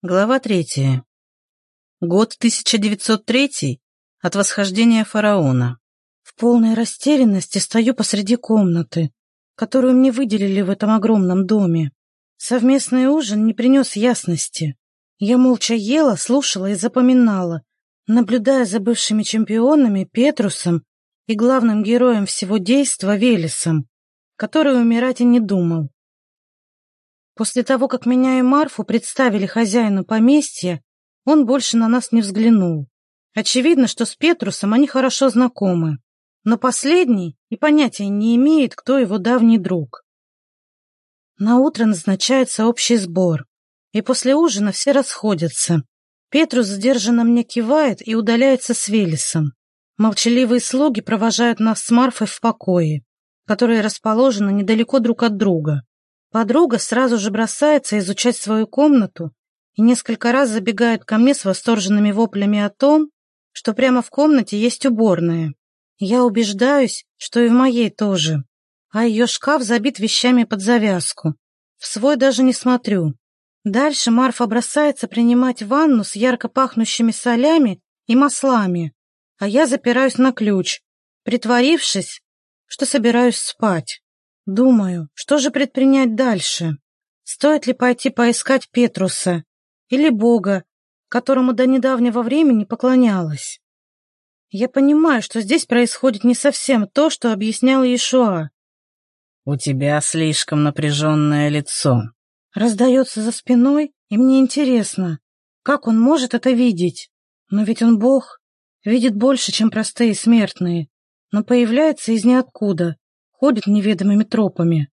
Глава третья. Год 1903 от восхождения фараона. В полной растерянности стою посреди комнаты, которую мне выделили в этом огромном доме. Совместный ужин не принес ясности. Я молча ела, слушала и запоминала, наблюдая за бывшими чемпионами Петрусом и главным героем всего действа Велесом, который умирать и не думал. После того, как меня и Марфу представили хозяину поместья, он больше на нас не взглянул. Очевидно, что с Петрусом они хорошо знакомы, но последний и понятия не имеет, кто его давний друг. На утро назначается общий сбор, и после ужина все расходятся. Петрус сдержанно мне кивает и удаляется с Велесом. Молчаливые слуги провожают нас с Марфой в покое, которые расположены недалеко друг от друга. Подруга сразу же бросается изучать свою комнату и несколько раз забегает ко мне с восторженными воплями о том, что прямо в комнате есть уборная. Я убеждаюсь, что и в моей тоже. А ее шкаф забит вещами под завязку. В свой даже не смотрю. Дальше Марфа бросается принимать ванну с ярко пахнущими солями и маслами, а я запираюсь на ключ, притворившись, что собираюсь спать. Думаю, что же предпринять дальше? Стоит ли пойти поискать Петруса или Бога, которому до недавнего времени поклонялась? Я понимаю, что здесь происходит не совсем то, что объяснял Иешуа. «У тебя слишком напряженное лицо», Раздается за спиной, и мне интересно, как он может это видеть? Но ведь он Бог, видит больше, чем простые смертные, но появляется из ниоткуда, ходит неведомыми тропами.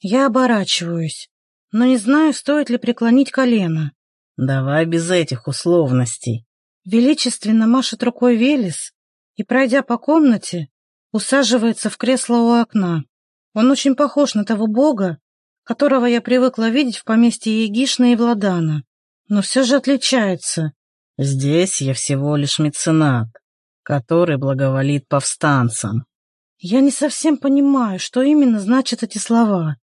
Я оборачиваюсь, но не знаю, стоит ли преклонить колено. Давай без этих условностей. Величественно машет рукой Велес и, пройдя по комнате, усаживается в кресло у окна. Он очень похож на того бога, которого я привыкла видеть в поместье Егишна и Владана, но все же отличается. Здесь я всего лишь меценат, который благоволит повстанцам. Я не совсем понимаю, что именно значат эти слова,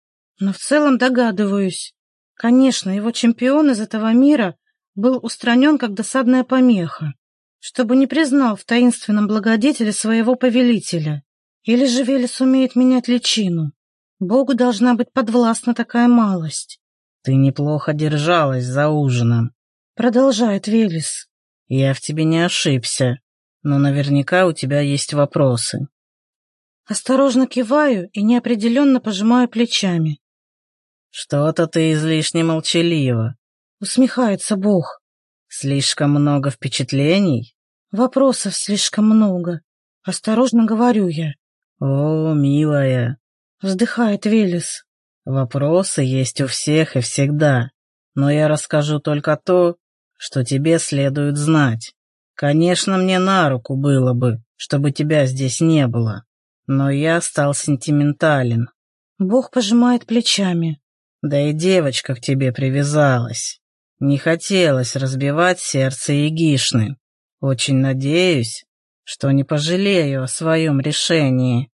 но в целом догадываюсь. Конечно, его чемпион из этого мира был устранен как досадная помеха, чтобы не признал в таинственном благодетеле своего повелителя. Или же Велес умеет менять личину. Богу должна быть подвластна такая малость. Ты неплохо держалась за ужином. Продолжает Велес. Я в тебе не ошибся, но наверняка у тебя есть вопросы. Осторожно киваю и неопределенно пожимаю плечами. «Что-то ты излишне молчалива», — усмехается Бог. «Слишком много впечатлений?» «Вопросов слишком много. Осторожно говорю я». «О, милая», — вздыхает Велес. «Вопросы есть у всех и всегда, но я расскажу только то, что тебе следует знать. Конечно, мне на руку было бы, чтобы тебя здесь не было. Но я стал сентиментален. Бог пожимает плечами. Да и девочка к тебе привязалась. Не хотелось разбивать сердце Егишны. Очень надеюсь, что не пожалею о своем решении.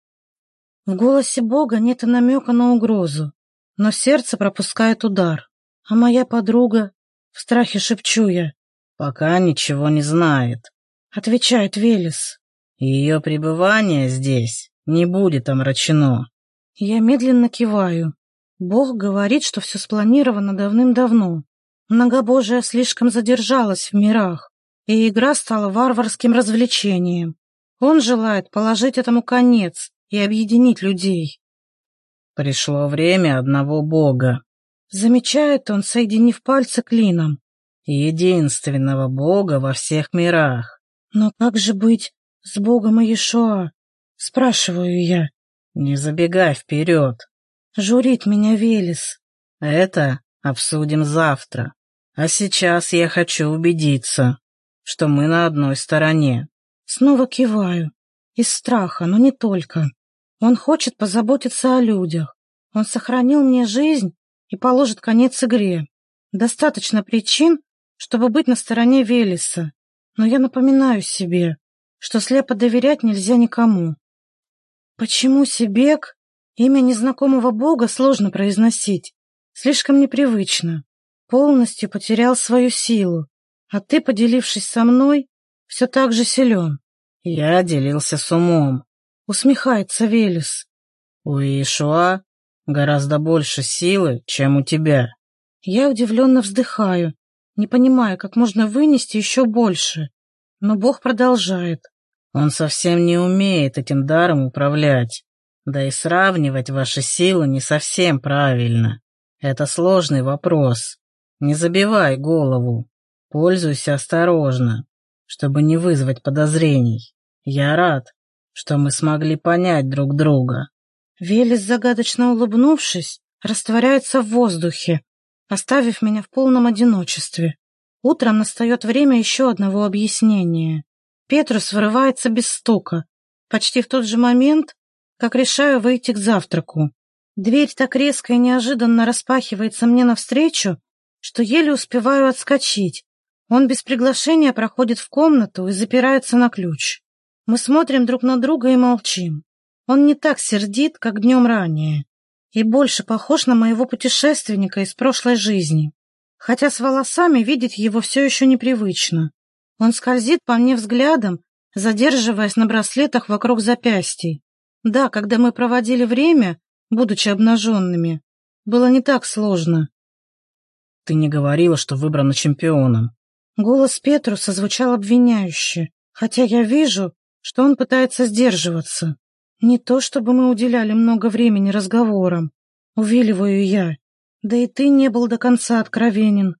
В голосе Бога нет и намека на угрозу, но сердце пропускает удар. А моя подруга, в страхе шепчу я, пока ничего не знает, отвечает Велес. Ее пребывание здесь не будет омрачено. Я медленно киваю. Бог говорит, что все спланировано давным-давно. Многобожие слишком задержалось в мирах, и игра стала варварским развлечением. Он желает положить этому конец и объединить людей. Пришло время одного Бога. Замечает он, соединив пальцы клином. Единственного Бога во всех мирах. Но как же быть с Богом Иешуа? Спрашиваю я. Не забегай вперед. Журит меня Велес. Это обсудим завтра. А сейчас я хочу убедиться, что мы на одной стороне. Снова киваю. Из страха, но не только. Он хочет позаботиться о людях. Он сохранил мне жизнь и положит конец игре. Достаточно причин, чтобы быть на стороне Велеса. Но я напоминаю себе, что слепо доверять нельзя никому. Почему Сибек? Имя незнакомого бога сложно произносить. Слишком непривычно. полностью потерял свою силу, а ты, поделившись со мной, все так же силен. Я делился с умом. Усмехается Велес. У Иешуа гораздо больше силы, чем у тебя. Я удивленно вздыхаю, не понимая, как можно вынести еще больше. Но Бог продолжает. Он совсем не умеет этим даром управлять. Да и сравнивать ваши силы не совсем правильно. Это сложный вопрос. Не забивай голову. Пользуйся осторожно, чтобы не вызвать подозрений. Я рад, что мы смогли понять друг друга. Велес, загадочно улыбнувшись, растворяется в воздухе, оставив меня в полном одиночестве. Утром настает время еще одного объяснения. Петрус вырывается без стука, почти в тот же момент, как решаю выйти к завтраку. Дверь так резко и неожиданно распахивается мне навстречу, что еле успеваю отскочить. Он без приглашения проходит в комнату и запирается на ключ. Мы смотрим друг на друга и молчим. Он не так сердит, как днем ранее, и больше похож на моего путешественника из прошлой жизни. Хотя с волосами видеть его все еще непривычно. Он скользит по мне взглядом, задерживаясь на браслетах вокруг запястий. Да, когда мы проводили время, будучи обнаженными, было не так сложно. Ты не говорила, что выбрана чемпионом. Голос Петруса звучал обвиняюще, хотя я вижу, что он пытается сдерживаться. Не то, чтобы мы уделяли много времени разговорам. Увиливаю я. Да и ты не был до конца откровенен.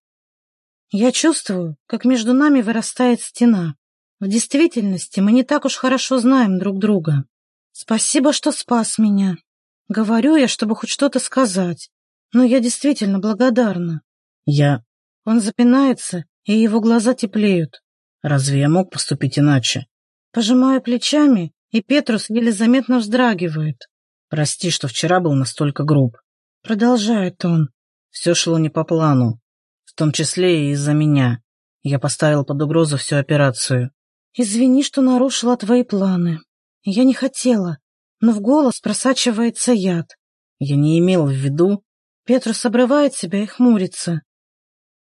Я чувствую, как между нами вырастает стена. В действительности мы не так уж хорошо знаем друг друга. Спасибо, что спас меня. Говорю я, чтобы хоть что-то сказать. Но я действительно благодарна. Я... Он запинается, и его глаза теплеют. Разве я мог поступить иначе? Пожимаю плечами и Петрус еле заметно вздрагивает. Прости, что вчера был настолько груб. Продолжает он. Все шло не по плану, том числе и из-за меня. Я поставил под угрозу всю операцию. Извини, что нарушила твои планы. Я не хотела, но в голос просачивается яд. Я не имел в виду... Петрус обрывает себя и хмурится.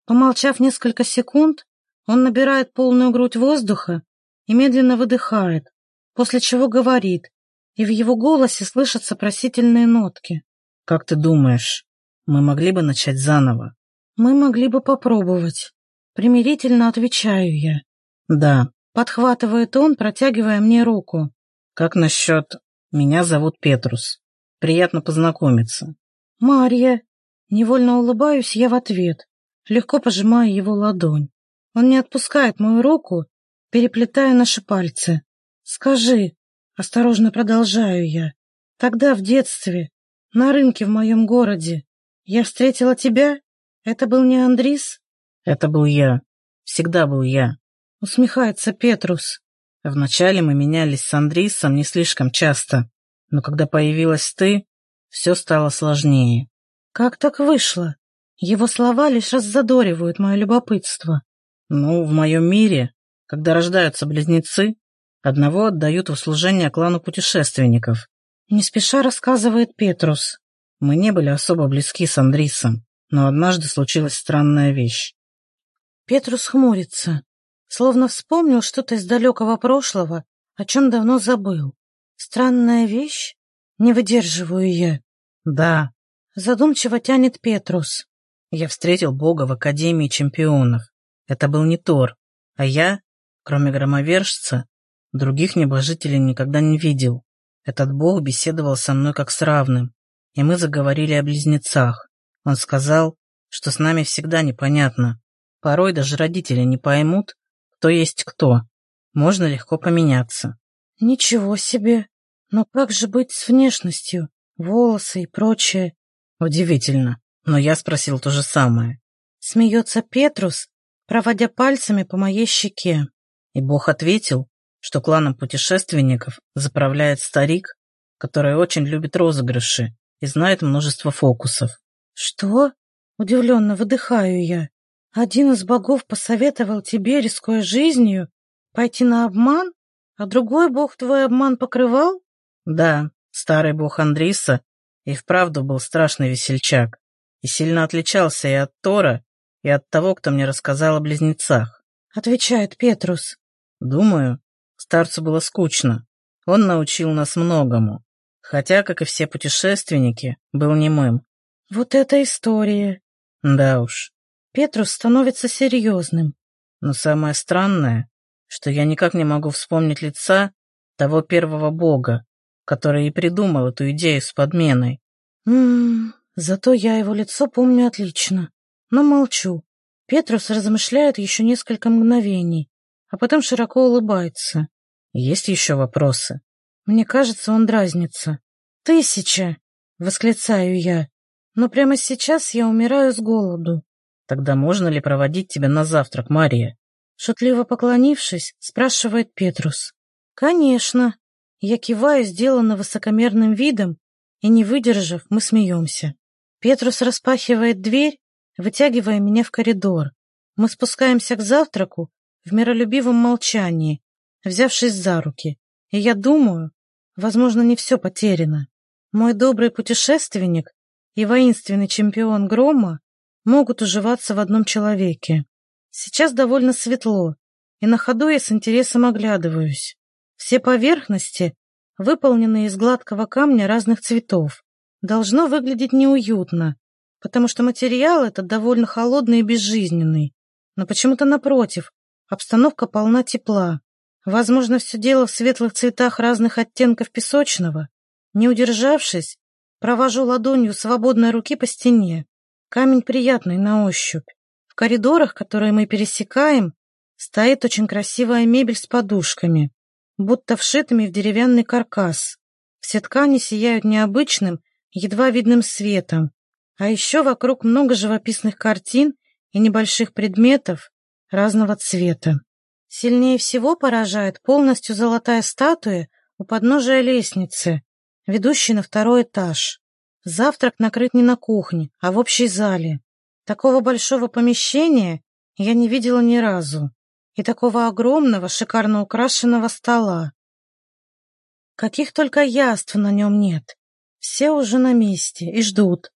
Помолчав несколько секунд, он набирает полную грудь воздуха и медленно выдыхает после чего говорит, и в его голосе слышатся просительные нотки. «Как ты думаешь, мы могли бы начать заново?» «Мы могли бы попробовать». Примирительно отвечаю я. «Да». Подхватывает он, протягивая мне руку. «Как насчет... Меня зовут Петрус. Приятно познакомиться». «Марья». Невольно улыбаюсь я в ответ, легко пожимая его ладонь. Он не отпускает мою руку, переплетая наши пальцы. Скажи, осторожно продолжаю я, тогда в детстве, на рынке в моем городе, я встретила тебя? Это был не Андрис? Это был я. Всегда был я. Усмехается Петрус. Вначале мы менялись с Андрисом не слишком часто, но когда появилась ты, все стало сложнее. Как так вышло? Его слова лишь раззадоривают мое любопытство. Ну, в моем мире, когда рождаются близнецы, Одного отдают в служение клану путешественников. Не спеша рассказывает Петрус. Мы не были особо близки с Андрисом, но однажды случилась странная вещь. Петрус хмурится, словно вспомнил что-то из далекого прошлого, о чем давно забыл. Странная вещь? Не выдерживаю я. Да. Задумчиво тянет Петрус. Я встретил Бога в Академии чемпионов. Это был не Тор, а я, кроме громовержца, Других небожителей никогда не видел. Этот бог беседовал со мной как с равным, и мы заговорили о близнецах. Он сказал, что с нами всегда непонятно. Порой даже родители не поймут, кто есть кто. Можно легко поменяться. Ничего себе! Но как же быть с внешностью? Волосы и прочее. Удивительно, но я спросил то же самое. Смеется Петрус, проводя пальцами по моей щеке. И Бог ответил, что кланом путешественников заправляет старик, который очень любит розыгрыши и знает множество фокусов. «Что?» — удивленно выдыхаю я. «Один из богов посоветовал тебе, рискуя жизнью, пойти на обман, а другой бог твой обман покрывал?» «Да, старый бог Андриса и вправду был страшный весельчак и сильно отличался и от Тора, и от того, кто мне рассказал о близнецах. Отвечает Петрус. Думаю, старцу было скучно. Он научил нас многому, хотя, как и все путешественники, был немым. Вот это история. Да уж. Петрус становится серьезным. Но самое странное, что я никак не могу вспомнить лица того первого бога, который и придумал эту идею с подменой. Ммм, зато я его лицо помню отлично, но молчу. Петрус размышляет еще несколько мгновений, а потом широко улыбается. Есть еще вопросы? Мне кажется, он дразнится. «Тысяча!» — восклицаю я. «Но прямо сейчас я умираю с голоду». «Тогда можно ли проводить тебя на завтрак, Мария?» Шутливо поклонившись, спрашивает Петрус. «Конечно». Я киваю, сделанно высокомерным видом, и, не выдержав, мы смеемся. Петрус распахивает дверь, вытягивая меня в коридор. Мы спускаемся к завтраку в миролюбивом молчании, взявшись за руки. И я думаю, возможно, не все потеряно. Мой добрый путешественник и воинственный чемпион Грома могут уживаться в одном человеке. Сейчас довольно светло, и на ходу я с интересом оглядываюсь. Все поверхности выполнены из гладкого камня разных цветов. Должно выглядеть неуютно, потому что материал этот довольно холодный и безжизненный. Но почему-то напротив, обстановка полна тепла. Возможно, все дело в светлых цветах разных оттенков песочного. Не удержавшись, провожу ладонью свободной руки по стене. Камень приятный на ощупь. В коридорах, которые мы пересекаем, стоит очень красивая мебель с подушками, будто вшитыми в деревянный каркас. Все ткани сияют необычным, едва видным светом. А еще вокруг много живописных картин и небольших предметов разного цвета. Сильнее всего поражает полностью золотая статуя у подножия лестницы, ведущей на второй этаж. Завтрак накрыт не на кухне, а в общей зале. Такого большого помещения я не видела ни разу. И такого огромного, шикарно украшенного стола. Каких только яств на нем нет. Все уже на месте и ждут.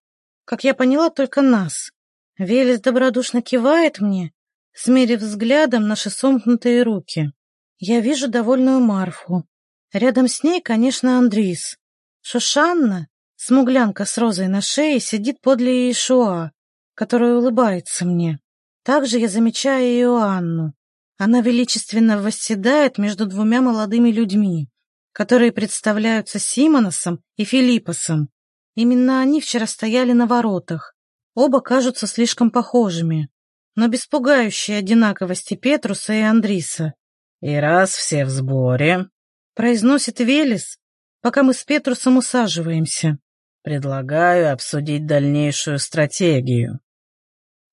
Как я поняла, только нас. Велес добродушно кивает мне, смерив взглядом наши сомкнутые руки. Я вижу довольную Марфу. Рядом с ней, конечно, Андрис. Шушанна, смуглянка с розой на шее, сидит подле Иешуа, которая улыбается мне. Также я замечаю и Иоанну. Она величественно восседает между двумя молодыми людьми, которые представляются Симоносом и Филиппосом. Именно они вчера стояли на воротах. Оба кажутся слишком похожими, но без пугающей одинаковости Петруса и Андриса. «И раз все в сборе», — произносит Велес, пока мы с Петрусом усаживаемся. «Предлагаю обсудить дальнейшую стратегию.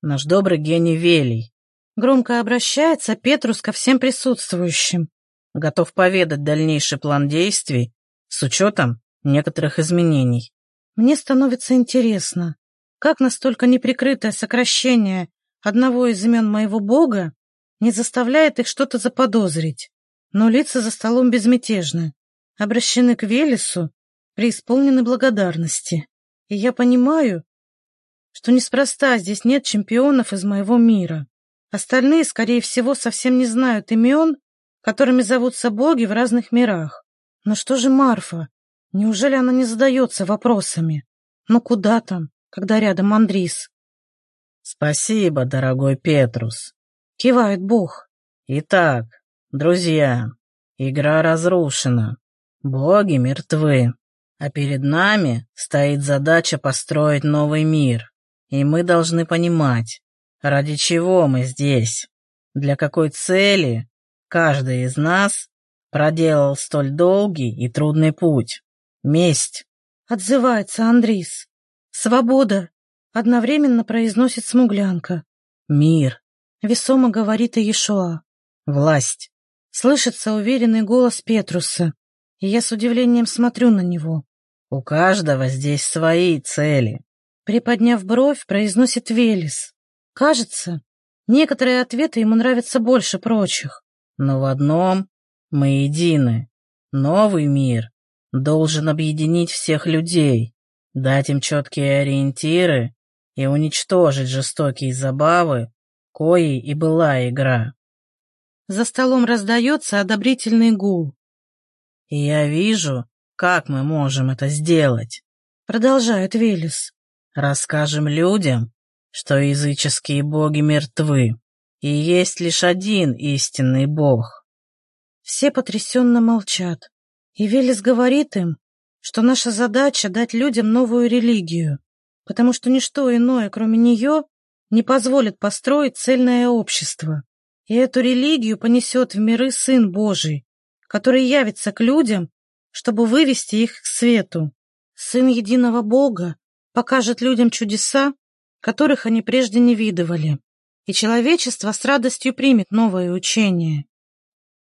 Наш добрый гений Велий. Громко обращается Петрус ко всем присутствующим. Готов поведать дальнейший план действий с учетом некоторых изменений. Мне становится интересно, как настолько неприкрытое сокращение одного из имен моего бога не заставляет их что-то заподозрить. Но лица за столом безмятежны, обращены к Велесу, преисполнены благодарности. И я понимаю, что неспроста здесь нет чемпионов из моего мира. Остальные, скорее всего, совсем не знают имен, которыми зовутся боги в разных мирах. Но что же Марфа? Неужели она не задается вопросами? Ну куда там, когда рядом Андрис? Спасибо, дорогой Петрус. Кивает Бог. Итак, друзья, игра разрушена. Боги мертвы. А перед нами стоит задача построить новый мир. И мы должны понимать, ради чего мы здесь, для какой цели каждый из нас проделал столь долгий и трудный путь. Месть. Отзывается Андрис. Свобода. Одновременно произносит смуглянка. Мир. Весомо говорит Иешуа. Власть. Слышится уверенный голос Петруса, и я с удивлением смотрю на него. У каждого здесь свои цели. Приподняв бровь, произносит Велес. Кажется, некоторые ответы ему нравятся больше прочих. Но в одном мы едины. Новый мир должен объединить всех людей, дать им четкие ориентиры и уничтожить жестокие забавы, коей и была игра. За столом раздается одобрительный гул. И я вижу, как мы можем это сделать, продолжает Велес. Расскажем людям, что языческие боги мертвы, и есть лишь один истинный бог. Все потрясенно молчат, и Велес говорит им, что наша задача дать людям новую религию, потому что ничто иное, кроме нее, не позволит построить цельное общество. И эту религию понесет в миры Сын Божий, который явится к людям, чтобы вывести их к свету. Сын единого Бога покажет людям чудеса, которых они прежде не видывали, и человечество с радостью примет новое учение.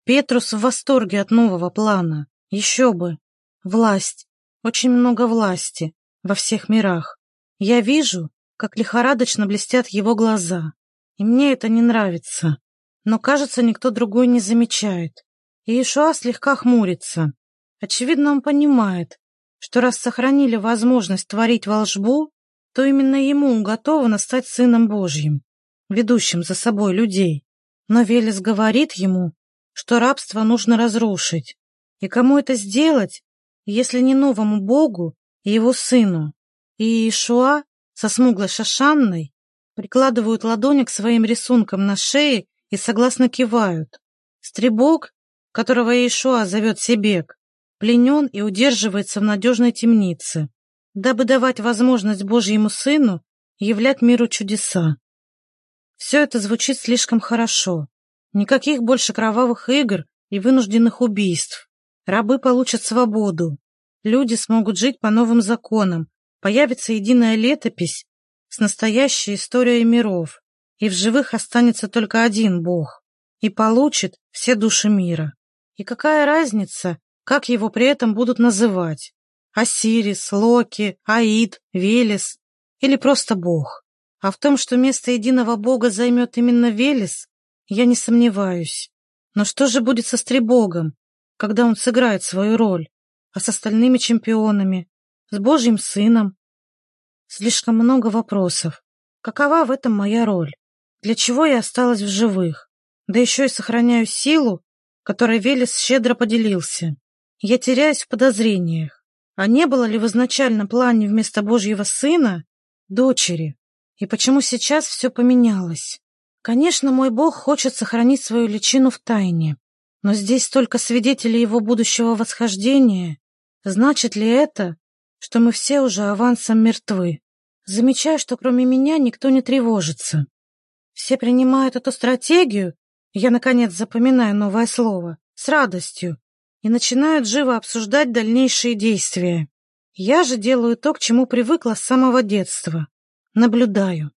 Петрус в восторге от нового плана. Еще бы. Власть. Очень много власти во всех мирах. Я вижу, как лихорадочно блестят его глаза. И мне это не нравится. Но, кажется, никто другой не замечает. И Ишуа слегка хмурится. Очевидно, он понимает, что раз сохранили возможность творить волшбу, то именно ему уготовано стать Сыном Божьим, ведущим за собой людей. Но Велес говорит ему, что рабство нужно разрушить. И кому это сделать, если не новому Богу и его сыну? И Иешуа со смуглой шашанной прикладывают ладони к своим рисункам на шее и согласно кивают. Стребок, которого Иешуа зовет Себек, пленен и удерживается в надежной темнице, дабы давать возможность Божьему Сыну являть миру чудеса. Все это звучит слишком хорошо. Никаких больше кровавых игр и вынужденных убийств. Рабы получат свободу. Люди смогут жить по новым законам. Появится единая летопись с настоящей историей миров. И в живых останется только один Бог. И получит все души мира. И какая разница, как его при этом будут называть? Осирис, Локи, Аид, Велес или просто Бог? А в том, что место единого Бога займет именно Велес, я не сомневаюсь. Но что же будет со Стребогом? когда он сыграет свою роль, а с остальными чемпионами, с Божьим Сыном. Слишком много вопросов. Какова в этом моя роль? Для чего я осталась в живых? Да еще и сохраняю силу, которой Велес щедро поделился. Я теряюсь в подозрениях. А не было ли в изначальном плане вместо Божьего Сына дочери? И почему сейчас все поменялось? Конечно, мой Бог хочет сохранить свою личину в тайне. Но здесь столько свидетелей его будущего восхождения. Значит ли это, что мы все уже авансом мертвы? Замечаю, что кроме меня никто не тревожится. Все принимают эту стратегию, я, наконец, запоминаю новое слово, с радостью, и начинают живо обсуждать дальнейшие действия. Я же делаю то, к чему привыкла с самого детства. Наблюдаю.